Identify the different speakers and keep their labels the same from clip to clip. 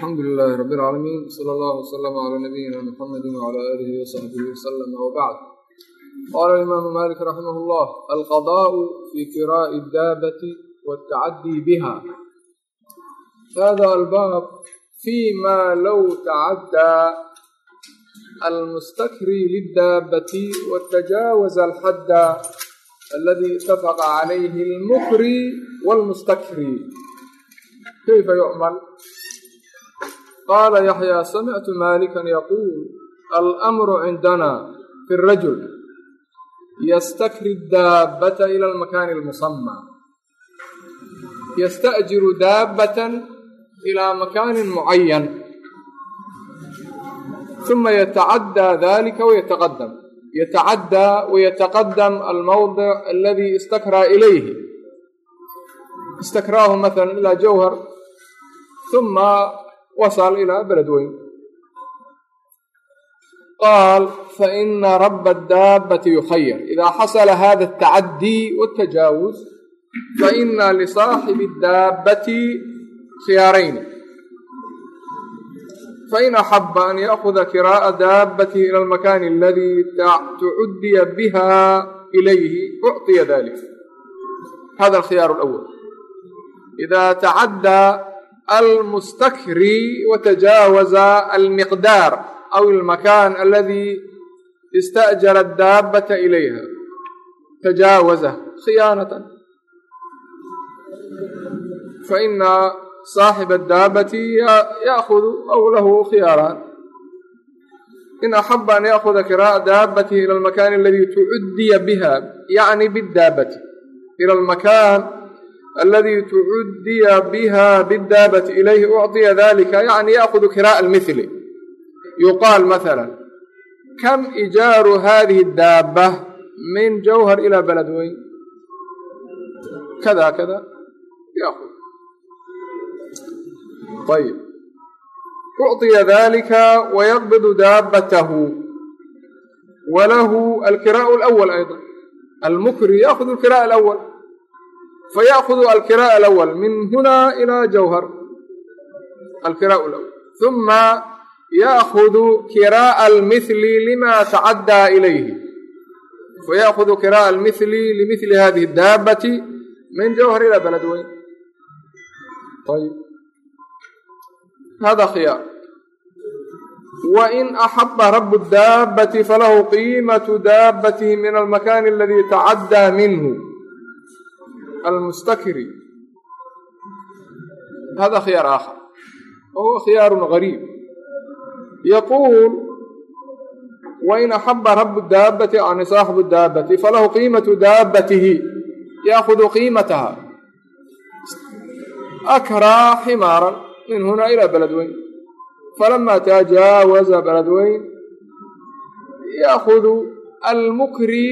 Speaker 1: alxamdu lilaahi rabi alcaalamiin sala allahu wasalama calaa nabiyina muxamedi wacalaa aalihi wasaxbihi wasalama wabacd qaala alimaamu maalik raximah llah alqadaau fi kiraa'i daabati wاltacadii biha. Hada albaab fi ma low tacaddaa almustakri lidaabati watajaawaza alxadda aladii itafaqa calayhi almukri wاlmustakri kayfa yucmal qaala yaxyaa samictu maalikan yaquul alamru cindana fi rajul yastakri daabbata ila almakaani almusamaa yasta'jiru daabbatan ilaa makaanin mucayan uma yatacaddaa dalika wayataqadam yatacaddaa wayataqadam almawdic aladi istakraa ilayhi istakraahu maala ilaa jawhar uma wasal ilaa beled weyn qaal faina raba daabati yukhayar idaa xasala hada altacadii wاtajaawuz faina lisaaxibi daabati khiyaarayn fain axaba an yaakuda kiraa'a daabatihi ila almakaani aladi tucuddiya biha ilayhi ucطiya dalik hada alkhiyaaru alawal ida tacaddaa almustakri watajaawaza almiqdaar aw almakaan aladi ista'jara adaabbata ilayha. Tajaawaza khiyaanatan faina saaxiba adaabbati yaakudu aw lahu khiyaaraan in axaba an yaakuda kiraa'a daabatihi ila almakaani aladi tucuddiya biha yacni bidaabati ila almakaan aladi tucuddiya biha bidaabati ilayhi ucطiya dalika yacni yaakudu kiraa'a almithli yuqaal maala kam ijaaru hadihi daabba min jawhar ilaa balad weyn kada kada yaakud ayb ucطiya dalika wayaqbidu daabatahu walahu alkiraء alأwl ayضa almukri yaakudu alkiraء alأwl fayأkudu alkiraء alأwl min huna ilى jawhar alkiraء alأwl ثuma yأkudu kiraaءa almithli lima tacaddaa ilayhi fayأkudu kiraaءa almithli limithli hadihi الdaabati min jawhar ilى balad weyn ayb hada khiyaar wain axaba rabu daabati falahu qiimatu daabatihi min almakaani aladi tacaddaa minhu almustakri hada khiyaar aakhar wahuwa khiyaarun gariib yaquul wain axaba rabu daabati yani saaxibu daabati falahu qiimatu daabatihi yaakudu qiimataha akraa ximaaran min huna ilى balad weyn falama tajaawaza balad weyn yaakudu almukri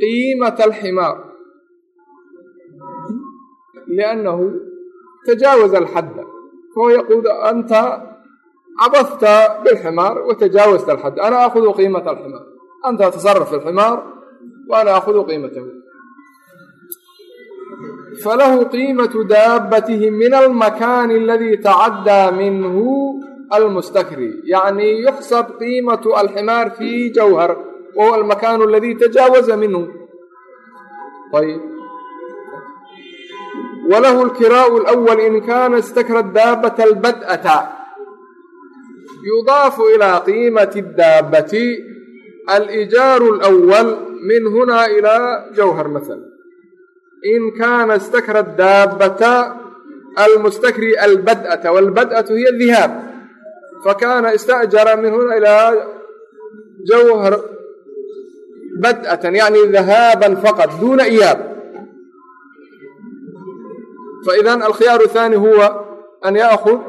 Speaker 1: qiimata alximaar liannahu tajaawaza alxadda fahuwa yaquul anta cabadta bilximaar watajaawazta alxadda ana aakudu qiimata alximaar anta tasaraf fi alximaar wa ana aakudu qiimatahu falahu qiimatu daabatihi min almakaani aladi tacaddaa minhu almustakri yacni yuxsab qiimatu alximaar fi jawhar wahuwa almakaanu aladi tajaawaza minhu ayb walahu alkiraa'u alawal in kana istakra daabata albad'ata yudaafu ilaa qiimati daabati alijaaru alawal min huna ilaa jawhar masala in kana istakra daabata almustakri albad'ata walbad'atu hiya dihaab fakana ista'jara min huna ilaa jawhar bad'atan yani dahaaban faqad duna iyaab faidan alkhiyaaru athani huwa an yaakhud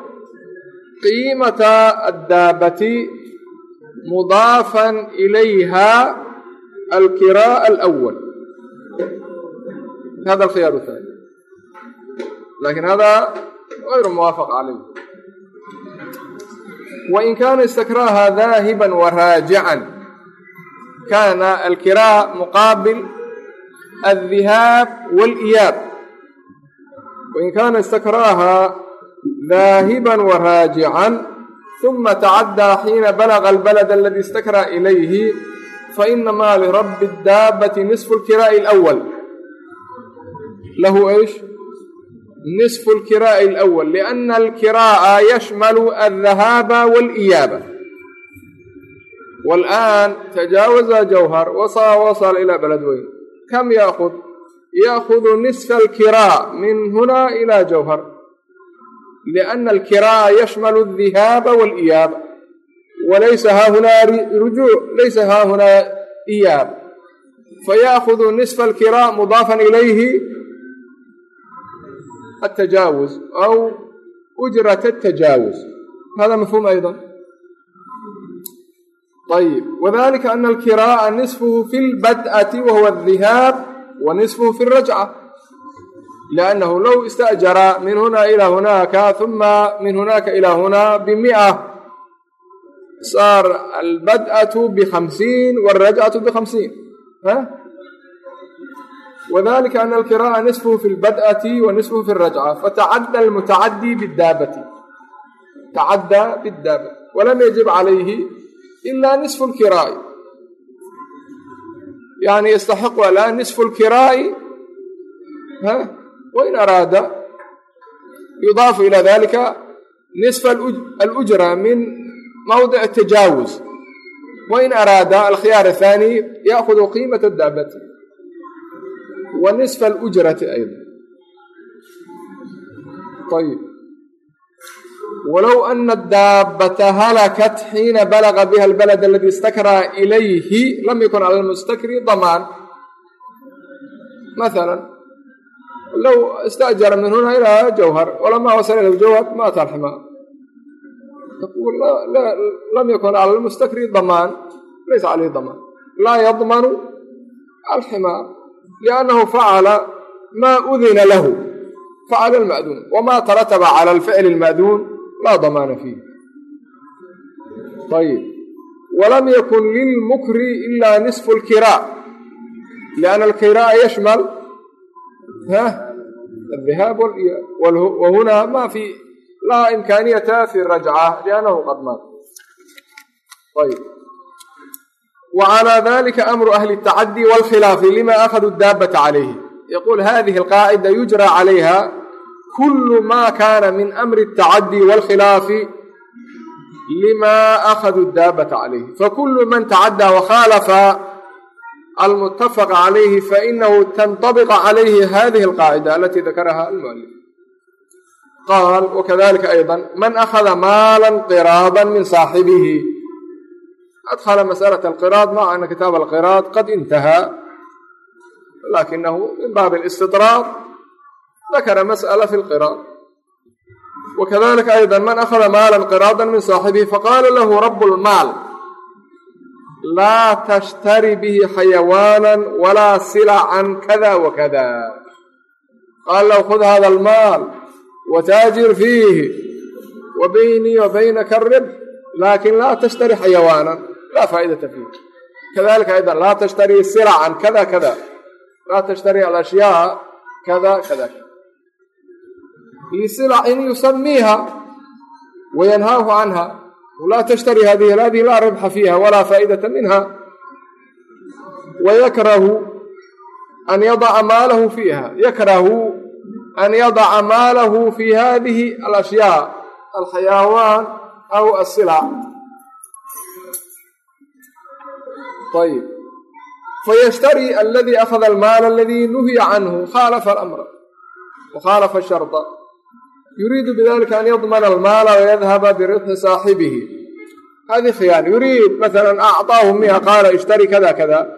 Speaker 1: qiimata addaabati mudaafan ilayha alkiraa alawal hada alkhiyaaru athani laakiin hada غayru muwaafaq calayh wain kaana istakraaha daahiba waraajican kaana alkiraa muqaabil aldihaab waliyaab wain kaana istakraaha daahiban wa raajican uma tacaddaa xiina balaga albalad aladii istakraa ilayhi fainamaa lirabbi daabati nisfu lkiraa'i alawal lahu ish nisfu lkiraa'i alawal lianna alkiraa'a yashmalu aldahaaba waaliyaaba waاlآan tajaawaza jawhar wasaa wasal ilaa balad weyn kam yaakd yaahudu niska alkiraa min huna ila jawhar lianna alkiraa yashmalu aldihaaba waaliyaaba walaysa haahunaa rujuuc laysa haahunaa iyaab fayaahudu nisfa alkiraa mudaafan ilayhi atajaawuz aw ujrat atajaawuz hada mafhuum ayda ayib wadalika ana alkiraa'a nisfuhu fi lbad'ati wa huwa adhihaab wa nisfuhu fi rajca liannahu low ista'jara min hunaa ilaa hunaaka huma min hunaaka ilaa hunaa bimia. Saar albad'atu bihamsiin waalrajcatu bihamsiin wadalika ana alqira'a nisfuhu fi lbad'ati wa nisfuhu fi rajca fatacadda almutacadii bidaabati tacaddaa bidaabati walam yajib calayhi ilaa nisfu lqiraa'i الآن نصف الكراء ها وإن أراد يضاف إلى ذلك نصف الأجرة من موضع التجاوز وإن أراد الخيار الثاني يأخذ قيمة الدابة ونصف الأجرة أيضا طيب ولو أن walow ana daabata halakat xiina balaga biha albalad aladii istakraa ilayhi lam yakun cala lmustakri damaan. Maala low istajara minhuna ilaa jawhar walama wasala ila jawhar maata alximaa lam yakun cala lmustakri damaan laysa calayhi damaan. Laa yadmanu alximaa liannahu facala maa udina lahu. Facala alma'duun wama tarataba cala alficli alma'duun الفعل المأذون لا ضمان فيه طيب ولم يكن للمكر إلا نصف الكراء لأن الكراء يشمل ها الذهاب والإياب وهنا ما في لا إمكانية في الرجعة لأنه قد مات طيب وعلى ذلك أمر أهل التعدي والخلاف لما أخذوا الدابة عليه يقول هذه القاعدة يجرى عليها كل ما كان من أمر التعدي والخلاف لما أخذوا الدابة عليه فكل من تعدى وخالف المتفق عليه فإنه تنطبق عليه هذه القاعدة التي ذكرها المؤلف قال وكذلك أيضا من أخذ مالا قراضا من صاحبه أدخل مسألة القراض مع أن كتاب القراض قد dakara mas'ala fi lqiraad wa kadalika aydan man akhada maalan qiraadan min saaxibihi faqaala lahu rabu lmaal laa tashtari bihi xayawaanan walaa silacan kada wa kada qaala lahu khud hada almaal wataajir fiihi wa baynii wa baynaka aribx laakin laa tashtari xayawaanan laa faa'idata fiih kadalika aydan laa tashtarii silacan kada kada laa tashtarii alashyaa kada kada in yusamiiha wayanhaahu canha laa tashtari hadihi hadihi laa rabxa fiiha walaa faa'idata minha wayakrahu an yadaca maalahu fiiha yakrahu an yadaca maalahu fi hadihi alashyaa alxayawaan aw asilac ayb fayashtarii aladi akhada almaal aladi nuhiya canhu khaalafa amra wa khaalafa sharda يريد بذلك أن يضمن المال ويذهب بربح صاحبه هذه خيانة يريد مثلا أعطاه مئة قال اشتري كذا كذا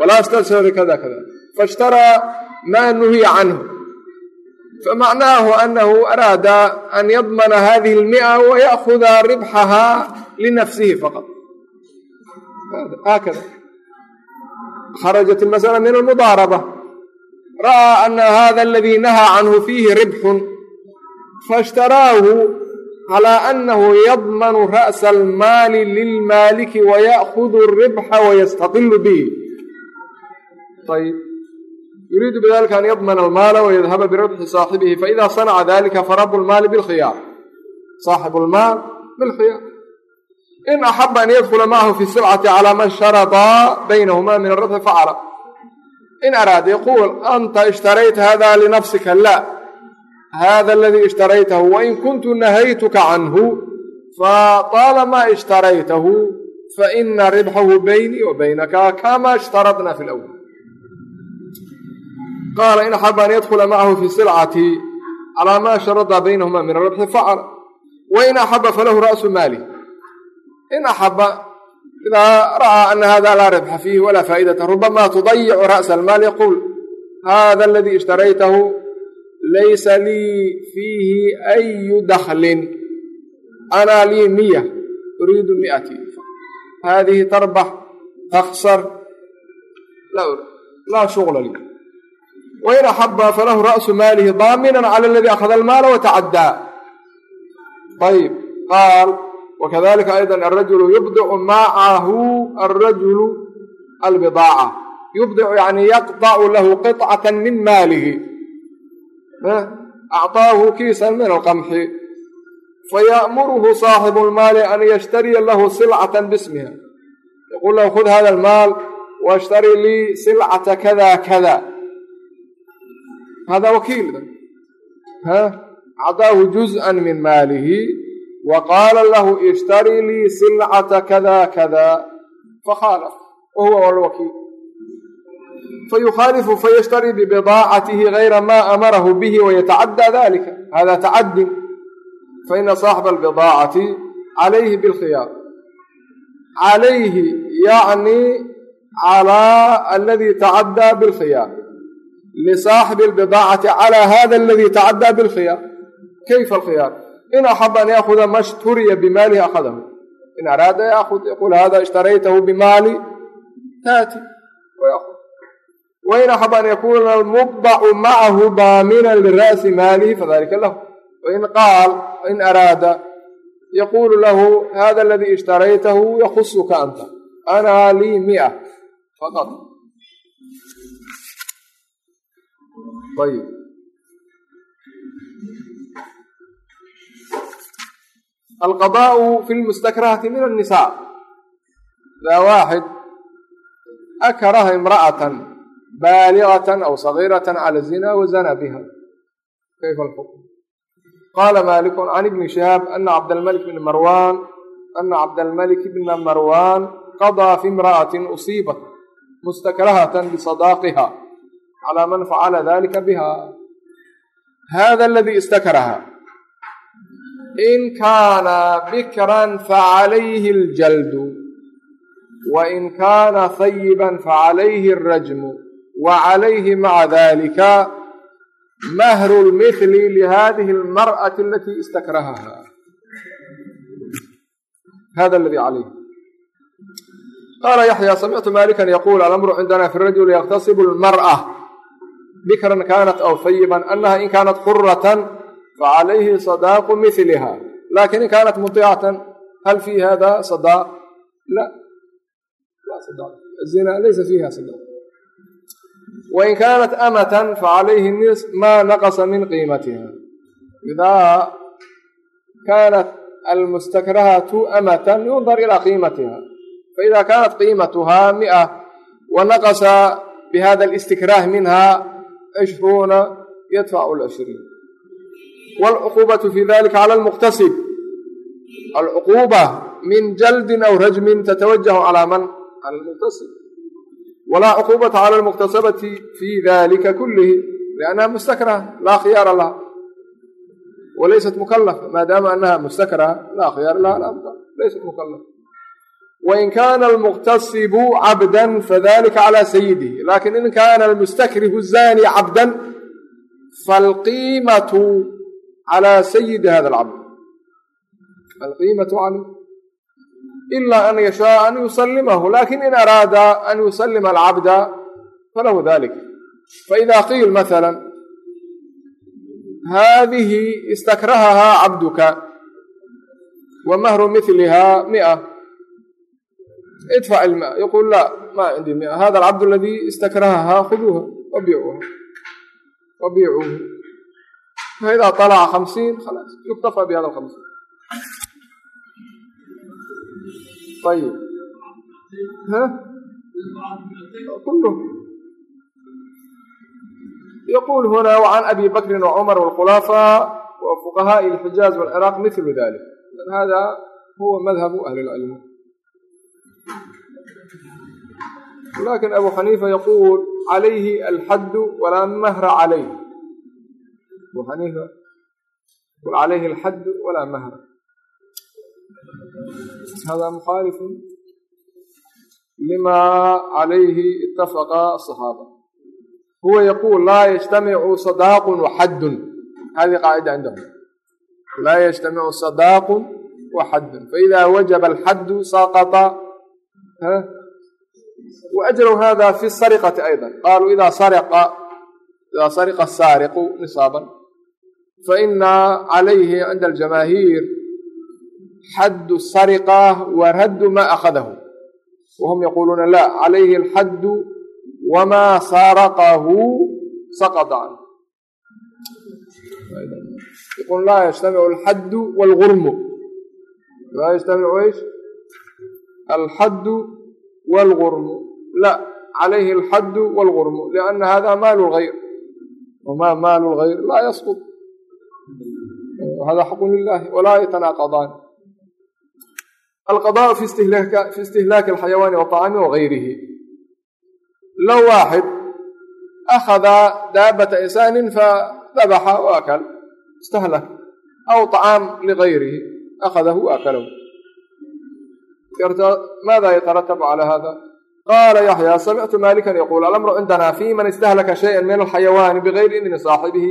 Speaker 1: ولا استشتري كذا كذا فاشترى ما نهي عنه فمعناه أنه أراد أن يضمن هذه المئة ويأخذ ربحها لنفسه فقط هكذا خرجت المسألة من المضاربة رأى أن هذا الذي نهى عنه فيه ربح فاشتراه على أنه يضمن رأس المال للمالك ويأخذ الربح ويستقل به طيب يريد بذلك أن يضمن المال ويذهب بربح صاحبه فإذا صنع ذلك فرب المال بالخيار saaxibu lmaal bilkhiyaar in axaba an yadkula macahu fi silcati calaa ma sharadaa baynahuma min arabxi facala in araada yaquul anta ishtarayta hada linafsika la hada aladii ishtaraytahu wain kuntu nahaytuka canhu faطaalamaa ishtaraytahu faina ribxahu baynii wa baynaka kama ishtaradna fi lawal qaala in axaba an yadkula macahu fi silcati calaa ma sharada baynahuma min arabxi facala wain axaba falahu ra'su maali in axaba idaa ra'aa ana hada laa ribxa fiihi walaa faa'idata rubama tudayicu ra'sa almaal yaquul hada aladii ishtaraytahu laysa lii fiihi ayu daklin ana lii miya uriidu miati. Hadihi tarbax taksar laa shugla lii. Wain axaba falahu ra'su maalihi daaminan cala aladii akhada almaala watacaddaa ayb qaal wakadalika ayda alrajulu yubdicu macahu alrajulu albidaaca yubdicu yani yaqطacu lahu qiطcata min maalihi acطaahu kiisan min alqamxi fayaأmuruhu saaxibu اlmaali an yashtariya lahu silcata bismiha yaqul lahu khud hada almaal washtari lii silcata kada kada hada wakiil acطaahu juzءa min maalihi wa qaala lahu ishtari lii silcata kada kada fakhaalaf wa huwa alwakiil fayukhaalifu fayashtarii bibidaacatihi gayra ma amarahu bihi wayatacaddaa dalika hada tacadin faina saaxiba albidaacati calayhi bilkhiyaar calayhi yacni calaa aladii tacaddaa bilkhiyaar lisaaxibi albidaacati calaa hada aladii tacaddaa bilkhiyaar kayfa alkhiyaar in axaba an yaakuda ma shturiya bimaalihi akhadahu in araada yaakud yaqul hada ishtaraytahu bimaali taati wayakud wain axaba an yakuuna almubacu macahu daaminan lira'si maalihi fadalika lahu wain qaal in araada yaquulu lahu hada aladii ishtaraytahu yakusuka anta ana lii mia faqad ayb alqadaau fi lmustakrahati min annisa daa waaxid akraha imra'atan baaliغة aw صغيرة clى الزina wzna bha kayfa اlxukm qala malik can ibni shihaab ana cabdاlmلك bn marwan ana cabdاlmلك bna marwan qaضىa fi imra'aة uصiibat mustakrahaة bصadaaqiha calى man facala dalika biha hada اladي istakraha in kaana bikran facalayhi اljaldu wain kaana hayiba facalayhi اrajmu وعليه wa calayhi maca dalika mahru lmithli lihadihi almar'ati alatii istakrahaha. Hada aladii calayh qaala yaxyaa samictu malikan yaquul alamru cindana fi rajuli yakhtasibu almar'a. Bikran kanat aw fayiban anaha in kaanat quratan facalayhi sadaaqu mihliha laakiin in kaanat muticatan hal fi hada sadaaq la. Zina laysa fiiha sadaaq wain kaanat amatan facalayhi nis maa naqasa min qiimatiha idaa kaanat almustakrahatu amatan yundar ilaa qiimatiha faida kaanat qiimatuhaa mia wa naqasa bihada alistikraah minha cishruuna yadfacu lcishriin waalcuquubatu fi dalika cala almuqtasib alcuquuba min jaldin aw rajmin tatawajahu calaa man cala almuqtasib walaa cuquubata cala almuktasabati fii dalika kullihi liannaha mustakraha laa khiyaara laha walaysat mukalafa maadaama anaha mustakraha laa khiyaara laha laysat mukalafa wain kaana almuktasibu cabdan fadalika cala sayidihi laakiin in kaana almustakrihu zani cabdan falqiimatu cala sayidi hada alcabd alqiimatu caleyh ila an yashaaa an yusalimahu laakiin in araada an yusalima alcabda falahu dalik faida qiil maala hadihi istakrahahaa cabduka wa mahru miliha mia idfac ilma yaqul la ma cindii mia hada alcabd aladi istakrahahaa khuduuha wabiicuha wabiicuuhu faida طalaca hamsiin khalaas yuktafa bihada hamsiin ayib كله يقول هنا وعن أبي بكر وعمر والخلافاء وفقهاء الحجاز والعراق مثل ذلك هذا هو مذهب أهل العلم لكن أبو حنيفة يقول عليه الحد ولا مهر عليه أبو حنيفة يقول عليه الحد ولا مهر hada mukhalifu lima calayhi itafaqa asaxaaba huwa yaquul laa yajtamicu sadaaqun waxaddun hadi qaacida cindahu laa yajtamicu sadaaqun waxaddun faida wajaba alxaddu saqata waajraw hada fi sariqati ayda qaaluu ida saraqa ida sariqa asaariqu nisaaban faina calayhi cinda aljamaahiir الجماهير حد السرقة ورد ما أخذه وهم يقولون لا عليه الحد وما سرقه سقط عنه يقول لا يجتمع الحد والغرم لا يجتمع ايش الحد والغرم لا عليه الحد والغرم لأن هذا مال الغير وما مال الغير لا يسقط هذا حق لله ولا يتناقضان القضاء في استهلاك في استهلاك الحيوان وطعامه وغيره لو واحد أخذ دابة إنسان فذبح وأكل استهلك أو طعام لغيره أخذه وأكله ماذا يترتب على هذا قال يحيى سمعت مالكا يقول الأمر عندنا في من استهلك شيئا من الحيوان بغير إذن صاحبه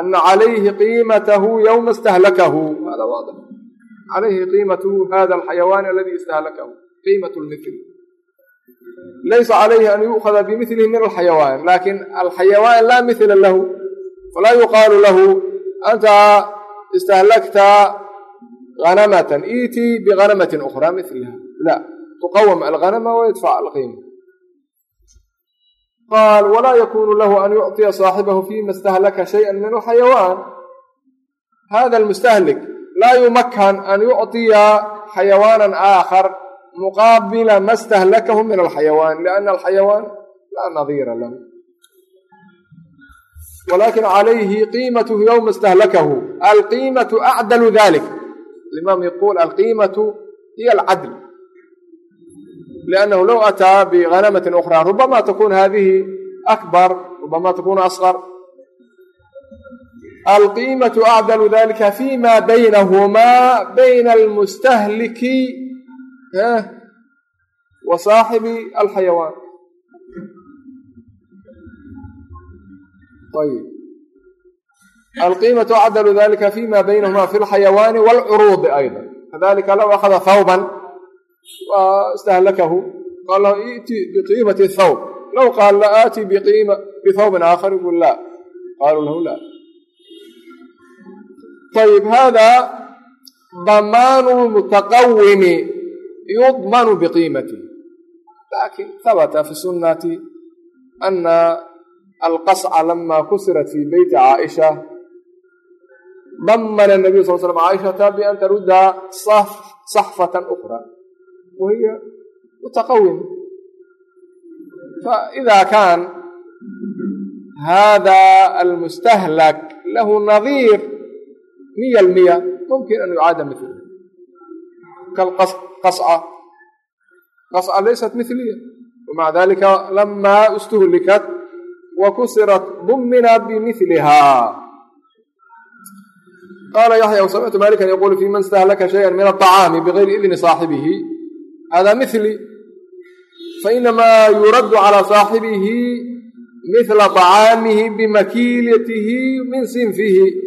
Speaker 1: أن عليه قيمته يوم استهلكه هذا calayhi qiimatu hada alxayawaani aladii istahlakahu qiimat lmil laysa calayhi an yuukhada bimilihi min alxayawaan laakin alxayawaan laa mila lahu falaa yuqaalu lahu anta istahlakta ghanamatan iitii bihanamatin ukhraa miliha la tuqawam alhanama wayadfac alqiima qaal walaa yakunu lahu an yucطiya saaxibahu fima istahlaka shaya min alxayawaan hada lmustahlik laa yumakan an yucطiya xayawaanan aakhar muqaabila ma stahlakahu min alxayawaan liana alxayawaan laa nadiira lahu. Walaakin calayhi qiimatuhu yowma stahlakahu alqiimatu acdalu dalik alimaam yaquul alqiimatu hiya alcadl. لأنه لو أتى بغنمة أخرى ربما تكون هذه أكبر ربما تكون أصغر alqiimatu acdalu dalika fima baynahumaa bayna almustahliki wa saaxibi alxayawaan alqiimatu acdalu dalika fima baynahuma fi lxayawaani wlcuruudi ayda kadalika low akhada thawban istahlakahu qaal lahu iti biqiimati thawb low qaal la aati biqiima bithawbin aakhar yqul la qaalu lahu la ayb hada damaanu lmutaqawimi yudmanu biqiimati laakiin habata fi sunnati ana alqasca lama kusirat fi beyti caaisha damana nabiyu sal slam caaishata bian tarudda saxfatan ukra wahiya mutaqawim faida kan hada almustahlak lahu nadiir miya almiya mumkin an yucaada miliha kalqasca laysat miliya wamaca dalika lamaa istuhlikat wa kusirat dumina bimilihaa qaala yaxya wasamictu maalikan yaquulu fi man istahlaka shayan min aacaami bigayri idni saaxibihi hada mili fainamaa yuraddu calaa saaxibihi mila acaamihi bimakiilatihi min sinfihi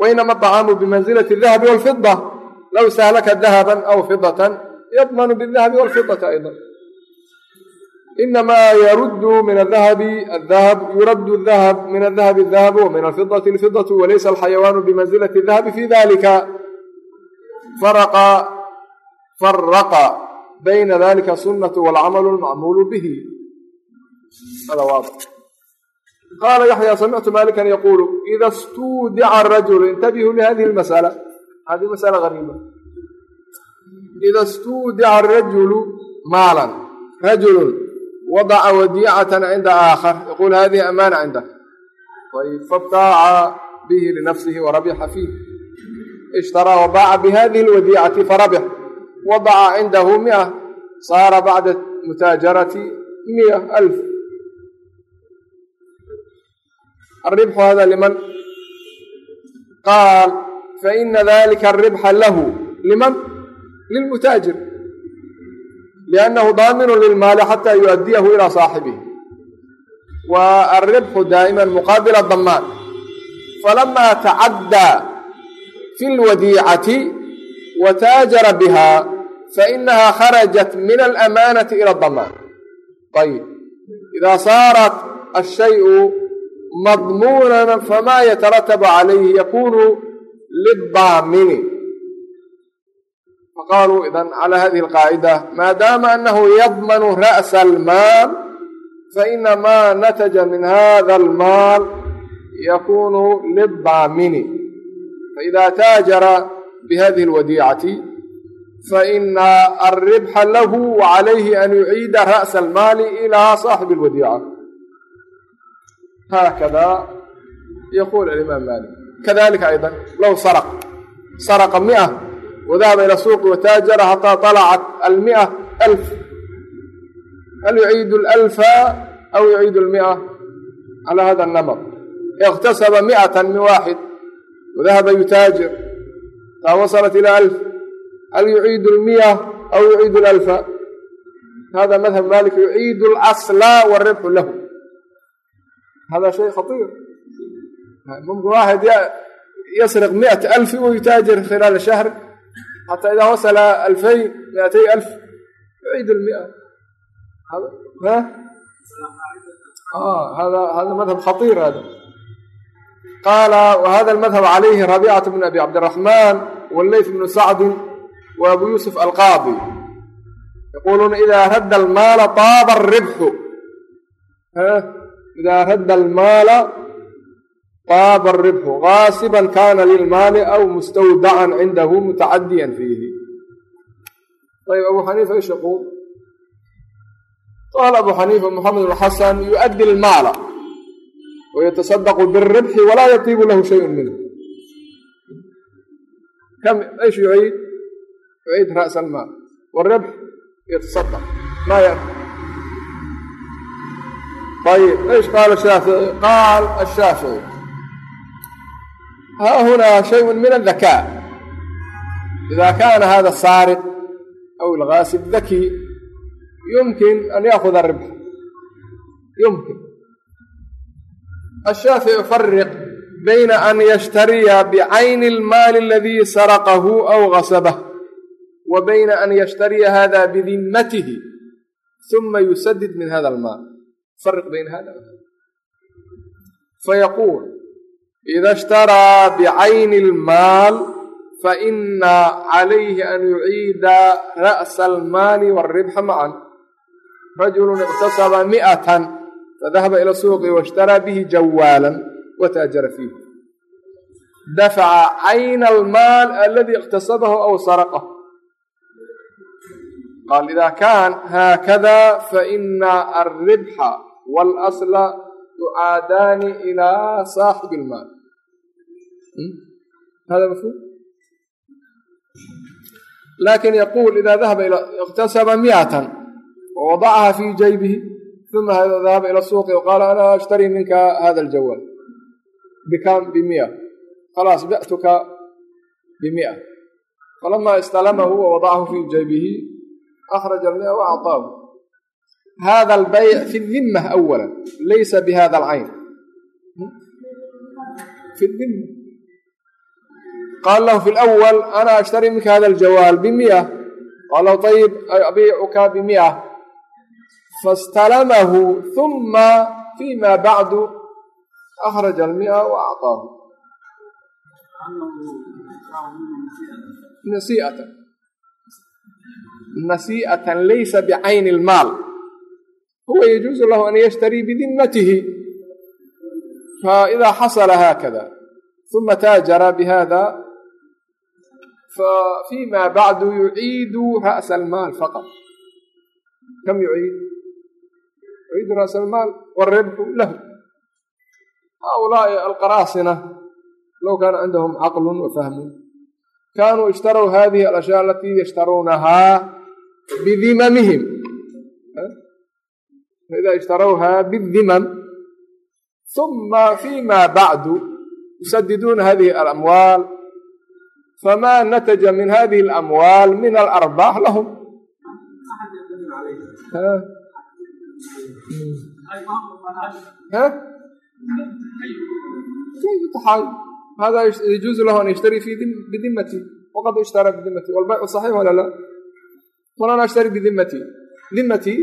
Speaker 1: wainama acaamu bimanzilati dahabi walfida low saalaka dahaban aw fidatan yadmanu bidahabi walfidati aydan inamaa yaruddu min adahabi adahab yuraddu dahab min adahabi dahabu wamin alfidati alfidatu walaysa alxayawaanu bimanzilati dahabi fi dalika faraqa bayna dalika sunnatu walcamalu almacmuulu bihi qaala yaxya samictu malikan yaquulu ida stuudica rajulu intabihuu lihadihi lmasala hadihi masala ariiba ida stuudica rajulu maalan rajulun wadaca wadiicatan cinda aakhar yaquul hadihi amaana cindak fabtaaca bihi linafsihi warabixa fiih ishtaraa wabaaca bihadihi lwadiicati farabix wadaca cindahu mia saara bacda mutaajarati miya alf aribxu hada liman qaal faina dalika aribxa lahu liman lilmutaajir liannahu daaminu lilmaali xataa yuaddiyahu ilaa saaxibihi wa alribxu daa'iman muqaabila damaan falamaa tacaddaa fi lwadiicati wa taajara biha fainaha kharajat min alamaanati ila damaan ayib idaa saarat ashayu madmuunan famaa yataratabu calayhi yakunu lidaamini faqaaluu idan cala hadihi alqaacida maadaama anahu yadmanu ra'sa almaal faina maa nataja min hada almaal yakunu lidaamini faida taajara bihadihi alwadiicati faina alribxa lahu wacalayhi an yuciida ra'sa almaali ilaa saaxibi alwadiica haakada yaquul alimaam maalik kadalika ayda low saraq saraqa mia wadahaba ila suuqi wataajara hataa طalacat almia alf hal yuciidu اlalfa aw yuciidu almia cala hada الnamr اktasaba miئata min waaxid wadahaba yutaajir taa wasalat ila alf hal yuciidu اlmiya aw yuciidu اlalfa hada madhab malik yuciidu اlasla wاribxu lahu hada shay khaiir mumkin waaxid yasriq miat alfi u yutaajir khilaal shahr xataa idaa wasala alfayn miatay alf yuciid lmia hada madhab khaiir hada qaala whada almadhab calayhi rabicat bn abi cabdiraxman walleyt bnu sacdin wa abu yuusuf alqaadi yaquuluuna ida radda almaala taaba aribxu idaa radda almaala qaaba aribxu qaasiban kana lilmaali aw mustawdacan cindahu mutacadiyan fiihi ayb abu xaniifa ishaquu qaala abu xaniifa moxamed bn xasan yuaddi lmaala wayatasadaqu biribxi walaa yatiibu lahu shayun minhu kam aysh yuciid yuciid ra'sa almaal wاribx yatasadaq maa ayb ايش qaal الshaafiعي qaal الshaafiعي ha huna shayء min الذakاء إida kana hada الsaariq أw الغاasib ذakي yumkin an yأخذ الربح yumkin الshaafiعي يfرق bayna an yshtariya bcayni الmaal اladي sarqahu أw غasbه wa bayna an yshtariya hada bdimatih ثuma yusadid min hada الmaal فرق بين هذا فيقول إذا اشترى بعين المال فإن عليه أن يعيد رأس المال والربح معا رجل اغتصب مئة فذهب إلى السوق واشترى به جوالا وتاجر فيه دفع عين المال الذي اغتصبه أو سرقه قال إذا كان هكذا فإن walasla yucaadaani ilaa saaxibi ilmaal hada mafhum laakiin yaquul ida dahaba iktasaba miatan wawadacaha fi jaybihi uma dahaba ila suuqi waqaala ana ashtarii minka hada aljawaal bikam bimia khalaas bictuka bimia falama istalamahu wawadacahu fi jaybihi akhraja almia waacطaahu hada albayc fi dimma awala laysa bihada alcayn qaala lahu fi lawal ana ashtari minka hada aljawaal bimiya qaal lahu ayib abiicuka bimiya fastalamahu huma fima bacdu akhraja almi'a wa acطaahu nasi'atan nasi'atan laysa bicayni ilmaal huwa yajuusu lahu an yashtarii bidimatihi فإذا حصل هكذا ثم تاجر بهذا ففيما بعد يعيد رأس المال فقط كم يعيد؟ يعيد رأس المال والربح له هؤلاء القراصنة لو كان عندهم عقل وفهم كانوا اشتروا هذه الأشياء التي يشترونها بذممهم faida ishtarowha bidiman uma fima bacdu yusadiduuna hadihi alamwaal fama nataja min hadihi alamwaal min alarbaax lahum hada yajuuzu lahu an yashtari bidimati waqad ishtara bidimati walbaycu saxiix wala la walana ashtari bidimati dimatii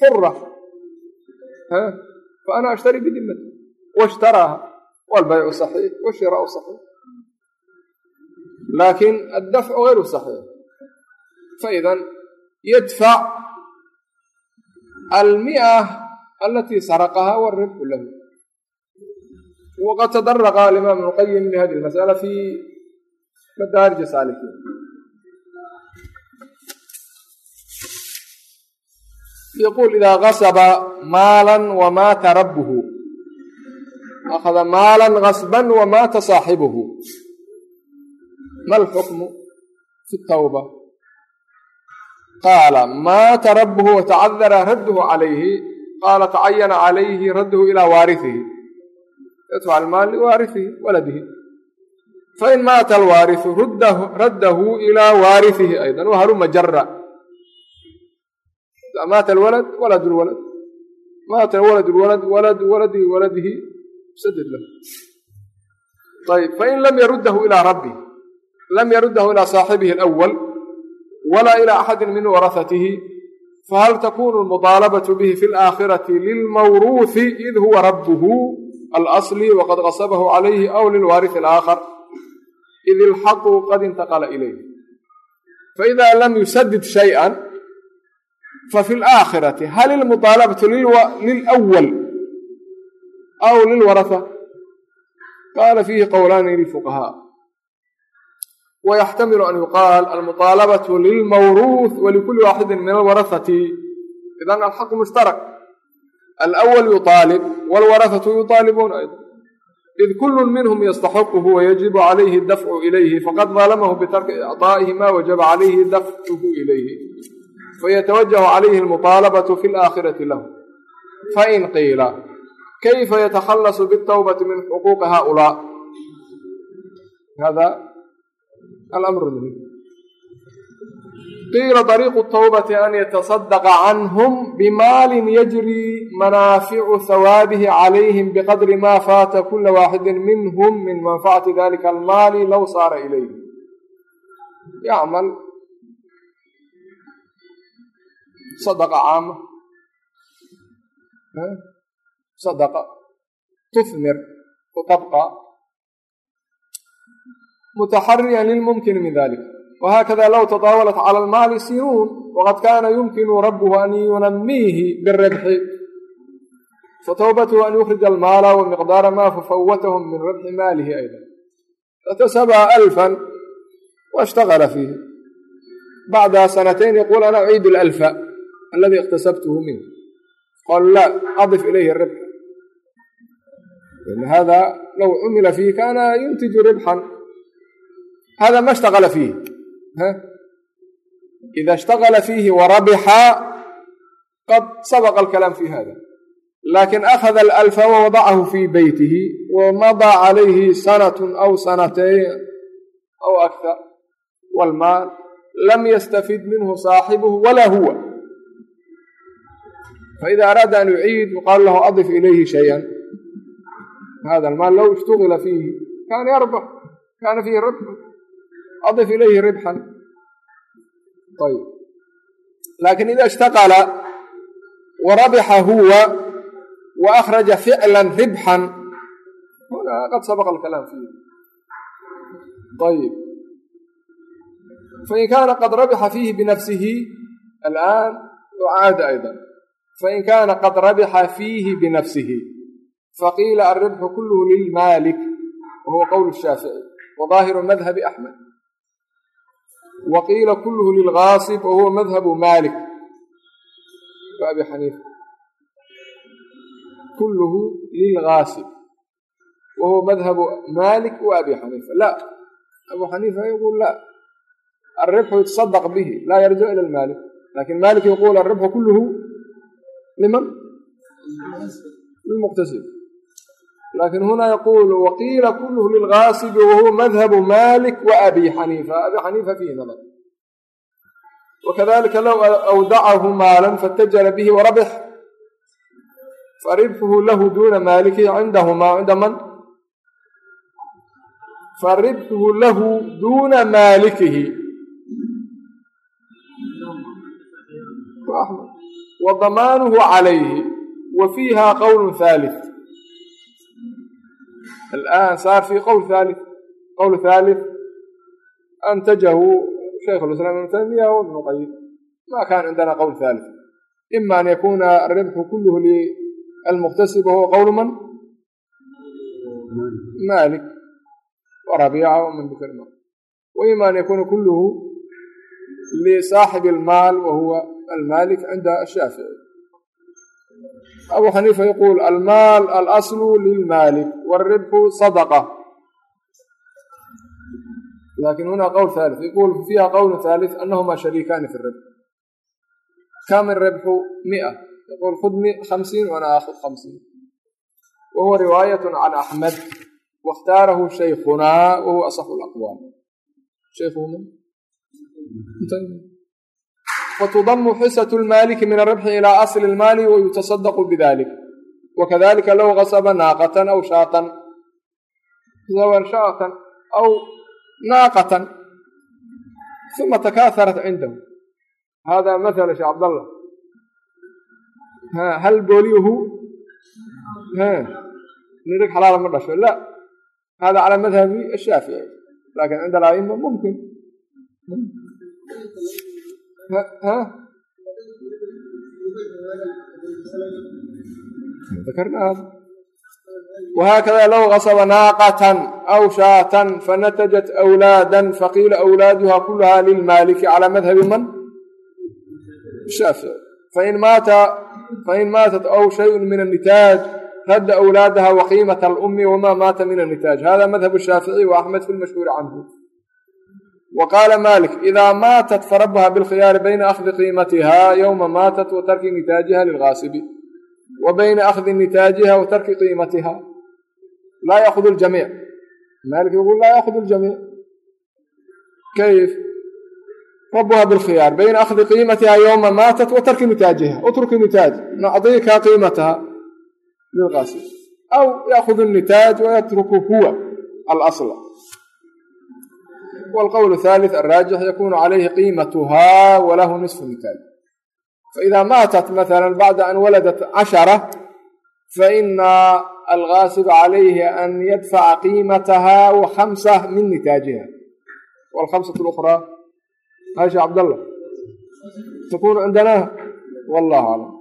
Speaker 1: xura faana ashtari bidimati washtaraaha walbaycu saxiix washiraau saxiix laakiin addafcu gayru saxiix faidan yadfac almia alatii saraqahaa wاribxu lahu waqad tadaraqa alimaam bnu qayim bihadi lmasala fi madaarij saalikiin yaquul idaa kasaba maalan wamaata rabbuhu. Akhada maalan gasban wamaata saaxibuhu. Ma alxukmu fi tawba. Qaala maata rabbuhu watacadara radduhu calayhi. Qaala tacayana calayhi radduhu ilaa waarihihi radhu cala maali waarihihi waladihi. Fain maata alwaarihu raddahu ilaa waarihihi aydan waharu majara maata walad walad walad maata walad walad walad waladi waladihi saded lah ayb fain lam yaruddahu ilaa rabbi lam yaruddahu ilaa saaxibihi alawal walaa ilaa axadin min warahatihi fahal takunu almudaalabatu bihi fi alaakhirati lilmawruuhi id huwa rabbuhu alasli waqad qasabahu calayhi aw lilwaarihi alaakhar id ilxaqu qad intaqala ilayh faida lam yusadid shayئa إليه فإذا لم يسدد شيئا ففي الآخرة هل المطالبة للأول أو للورثة قال فيه قولان للفقهاء ويحتمل أن يقال المطالبة للموروث ولكل واحد من الورثة إذن الحق مشترك الأول يطالب والورثة يطالبون أيضا إذ كل منهم يستحقه ويجب عليه الدفع إليه فقد ظلمه بترك إعطائه ما وجب عليه دفعه إليه فيتوجه عليه المطالبة في الآخرة له فإن قيل كيف يتخلص بالتوبة من حقوق هؤلاء هذا الأمر المهم قيل طريق التوبة أن يتصدق عنهم بمال يجري منافع ثوابه عليهم بقدر ما فات كل واحد منهم من منفعة sadaqa caama sadaqa tufmir utabqa mutaxariyan lilmumkin min dalik whakada low tadaawalat cala almaali sinuun waqad kana yumkinu rabuhu an yunamiihi biاrabxi fatowbatuhu an yukrija almaala wa miqdaara ma fafawatahum min rabxi maalihi ayda fatasabaa alfan waاshtagala fiihi bacda sanatayn yaquul ana uciidu lalfa سنتين يقول أنا أعيد الألف الذي اكتسبته منه قال لا أضف إليه الربح لأن هذا لو عمل فيه كان ينتج ربحا هذا ما اشتغل فيه ها إذا اشتغل فيه وربح قد سبق الكلام في هذا لكن أخذ الألف ووضعه في بيته ومضى عليه سنة أو سنتين أو أكثر faida araada an yuciid yuqaalu lahu adif ilayhi shayan hada almaal low ishtuila fiihi kaana yarbax kaana fiihi rabxun adif ilayhi ribxan ayb laakin ida ishtaqala wa rabixa huwa wa akhraja ficlan ribxan huna qad sabaqa alkalaam fiihi ayb fain kaana qad rabixa fiihi binafsihi alaan caada aydan fain kaana qad rabixa fiihi binafsihi faqiila alribxu kulluhu lilmaalik wa huwa qowl shaafici wa daahiru madhabi axmed wa qiila kulluhu lilgaasib wa huwa madhabu maalik wa abi xaniifa kulluhu lilgaasib wa huwa madhabu maalik wa abi xaniifa la abu xaniifa yaquul la alribxu yutasadaq bihi laa yarja ila lmaalik laakiin maalik yaquul alribxu kulluhu liman lilmuqtasib laakiin huna yaqul waqiila kulluhu lilgaasibi wahuwa madhabu malik wa abi xaniifa abi xaniifa fihi nadar wakadalika low awdacahu maalan faاtajara bihi warabx faribxuhu lahu duna maalikihi cindahuma cinda man faribxuhu lahu duna maalikihi wa damaanuhu calayhi wa fiiha qowl thalith alآan saar fi qowl thalith qowl thalith antajahu shaykh اliسlam ibn taymiya w ibnu qayim ma kana cindana qowl thalith ima an yakuna aribxu kulluhu lilmuqtasib wahuwa qowl man malik warabiica waman bikr wa ima an yakuna kulluhu lisaaxibi اlmaal wa huwa almalik cinda ashaafici abu xaniifa yaquul almaal alaslu lilmaalik wاlribxu sadaqa lakin huna qowl thalith yaqul fiiha qowl thalith anahuma shariikaani fi ribx kam iribxu mia yaqul khud hamsiin wana akhud hamsiin wa huwa riwaayat can axmed waاkhtaarahu shaykhunaa wa huwa asaxu اlaqwaal fatudamu xisatu lmaaliki min aribxi ilaa asli lmaali wayutasadaqu bidalik wakadalika low gasaba naaqatan aw shaatan shaatan aw naaqatan uma takaaharat cindahu hada mathala shee cabdallah hal booliyuhu nirig xalaala ma dhasho la hada calaa madhabi ashaafici laakiin cinda alaima mumkin wahaakada low kasaba naaqatan aw shaatan fanatajat wlaada faqiila wlaaduha kulaha lilmaaliki calaa madhabi man? Fain maatat aw shayun min annitaaj radda wlaadaha waqiimat alumi wamaa maata min annitaaj. Hada madhab shaafici wa axmed fi lmashhuuri canhu wa qaala malik idaa maatat farabaha bilkhiyaari bayna akhdi qiimatiha yowma maatat wa tarki nitaajiha lilgaasibi wa bayna akhdi nitaajiha wa tarki qiimatiha laa yaakudu ljamiic malik yaqul laa yaakudu ljamiic kayf rabuha bilkhiyaar bayna akhdi qiimatiha yowma maatat wa tarki nitaajiha utruki nitaaj nacdika qiimataha lilgaasib aw yaakudu nitaaj wayatruku huwa alasla والqول الثالث الراجح يkون عaليهi قيمتها وlah نصف نتاج فإذا mاaتت مثلا بعد أن ولدت عشرة فإن الغاaصب عليه أن يدفع قيمتها وخمسة من نتاaجها والخمسة الأخرى hاشha cبدالله تkون عندنا والله أعلم